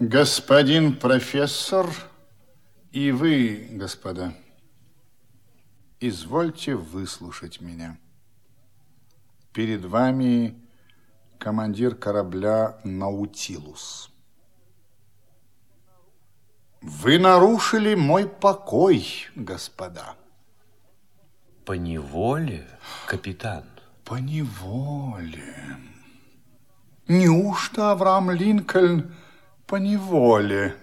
Господин профессор и вы, господа, извольте выслушать меня. Перед вами командир корабля «Наутилус». Вы нарушили мой покой, господа. По неволе, капитан? По неволе. Неужто Авраам Линкольн по неволе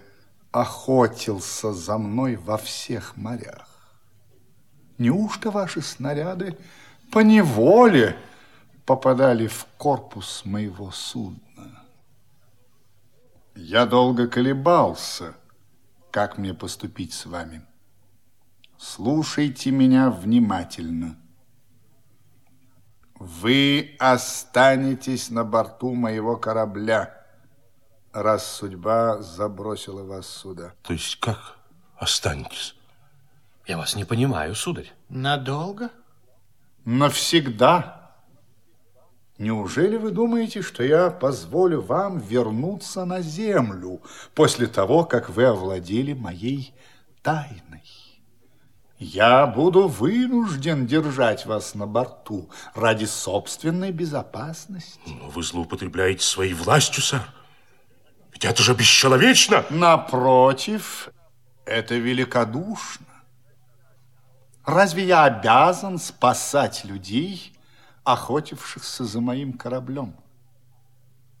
охотился за мной во всех морях? Неужто ваши снаряды по неволе попадали в корпус моего судна? Я долго колебался, как мне поступить с вами. Слушайте меня внимательно. Вы останетесь на борту моего корабля, раз судьба забросила вас сюда. То есть как останетесь? Я вас не понимаю, сударь. Надолго? Навсегда. Неужели вы думаете, что я позволю вам вернуться на землю после того, как вы овладели моей тайной? Я буду вынужден держать вас на борту ради собственной безопасности. Но вы злоупотребляете своей властью, сэр. Ведь это же бесчеловечно. Напротив, это великодушно. Разве я обязан спасать людей, охотившихся за моим кораблем?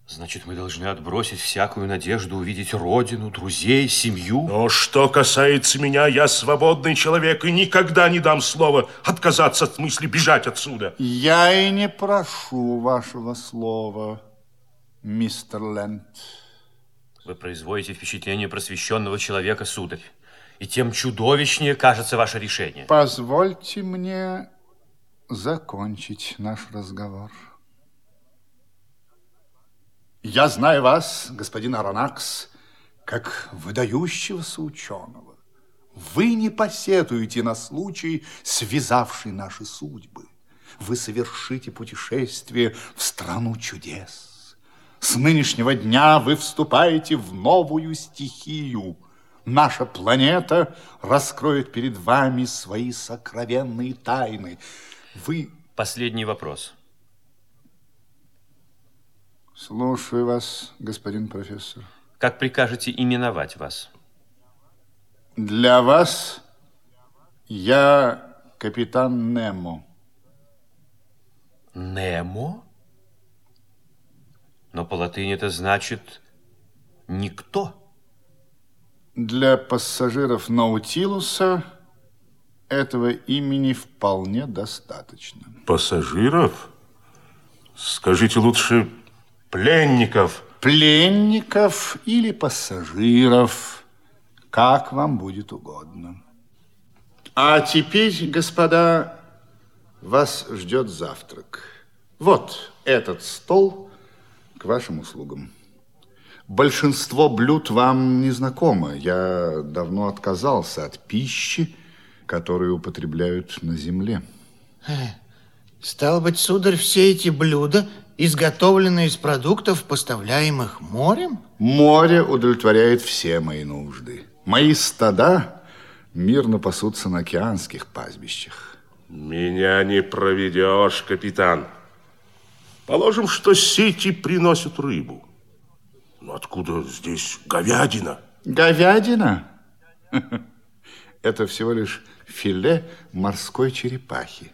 Значит, мы должны отбросить всякую надежду увидеть родину, друзей, семью. Но что касается меня, я свободный человек и никогда не дам слова отказаться от мысли бежать отсюда. Я и не прошу вашего слова, мистер Лэнд. Вы производите впечатление просвещенного человека, сударь. И тем чудовищнее кажется ваше решение. Позвольте мне закончить наш разговор. Я знаю вас, господин Аронакс, как выдающегося ученого. Вы не посетуете на случай, связавший наши судьбы. Вы совершите путешествие в страну чудес. С нынешнего дня вы вступаете в новую стихию. Наша планета раскроет перед вами свои сокровенные тайны. Вы... Последний вопрос. Слушаю вас, господин профессор. Как прикажете именовать вас? Для вас я капитан Немо. Немо? По латыни это значит «никто». Для пассажиров Наутилуса этого имени вполне достаточно. Пассажиров? Скажите лучше Пленников. Пленников или пассажиров, как вам будет угодно. А теперь, господа, вас ждет завтрак. Вот этот стол к вашим услугам. Большинство блюд вам не знакомо. Я давно отказался от пищи, которую употребляют на земле. Э, стало быть, сударь, все эти блюда изготовленные из продуктов, поставляемых морем? Море удовлетворяет все мои нужды. Мои стада мирно пасутся на океанских пастбищах. Меня не проведешь, капитан. Положим, что сети приносят рыбу. Но откуда здесь говядина? Говядина? Это всего лишь филе морской черепахи.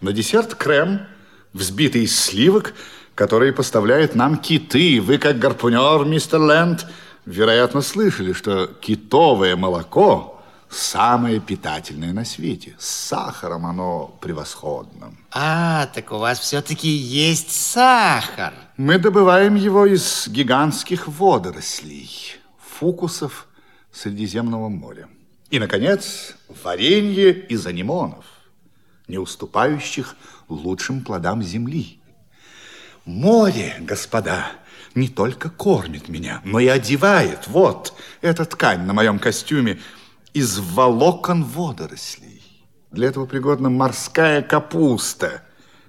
На десерт крем – взбитый из сливок, которые поставляют нам киты. Вы, как гарпунер, мистер Лэнд, вероятно, слышали, что китовое молоко самое питательное на свете. С сахаром оно превосходно. А, так у вас все-таки есть сахар. Мы добываем его из гигантских водорослей, фукусов Средиземного моря. И, наконец, варенье из анимонов, не уступающих лучшим плодам земли. Море, господа, не только кормит меня, но и одевает. Вот эта ткань на моем костюме из волокон водорослей. Для этого пригодна морская капуста,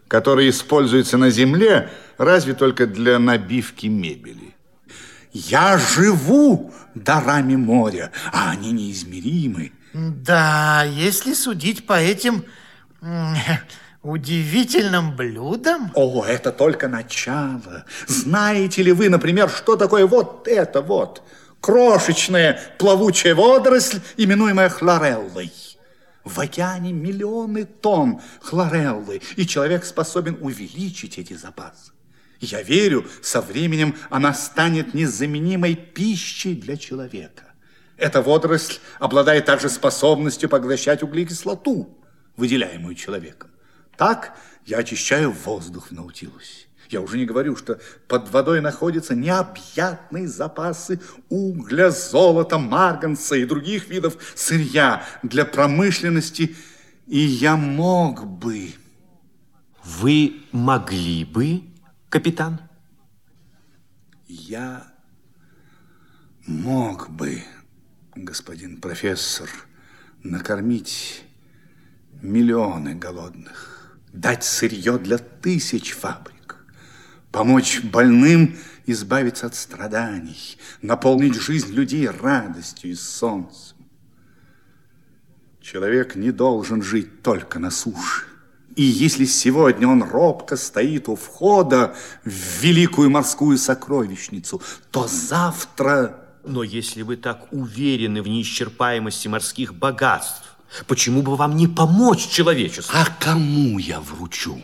которая используется на земле разве только для набивки мебели. Я живу дарами моря, а они неизмеримы. Да, если судить по этим удивительным блюдам... О, это только начало. Знаете ли вы, например, что такое вот это вот? Крошечная плавучая водоросль, именуемая хлореллой. В океане миллионы тонн хлореллы, и человек способен увеличить эти запасы. Я верю, со временем она станет незаменимой пищей для человека. Эта водоросль обладает также способностью поглощать углекислоту, выделяемую человеком. Так я очищаю воздух в Наутилусе. Я уже не говорю, что под водой находятся необъятные запасы угля, золота, марганца и других видов сырья для промышленности. И я мог бы... Вы могли бы, капитан? Я мог бы, господин профессор, накормить миллионы голодных, дать сырье для тысяч фабрик помочь больным избавиться от страданий, наполнить жизнь людей радостью и солнцем. Человек не должен жить только на суше. И если сегодня он робко стоит у входа в великую морскую сокровищницу, то завтра... Но если вы так уверены в неисчерпаемости морских богатств, почему бы вам не помочь человечеству? А кому я вручу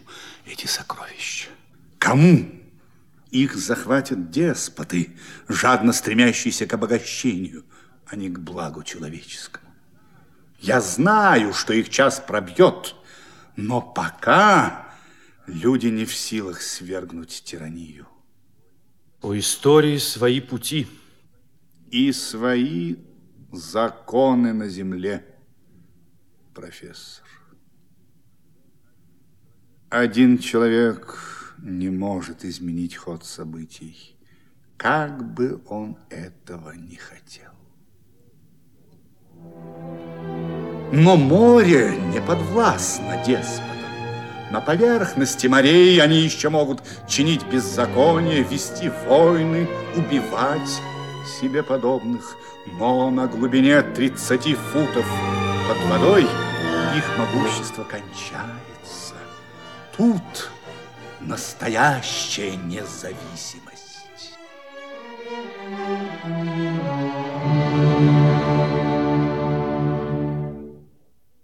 эти сокровища? Кому? Их захватят деспоты, жадно стремящиеся к обогащению, а не к благу человеческому. Я знаю, что их час пробьет, но пока люди не в силах свергнуть тиранию. У истории свои пути. И свои законы на земле, профессор. Один человек не может изменить ход событий, как бы он этого не хотел. Но море не подвластно деспотам. На поверхности морей они еще могут чинить беззаконие, вести войны, убивать себе подобных. Но на глубине 30 футов под водой их могущество кончается. Тут настоящая независимость.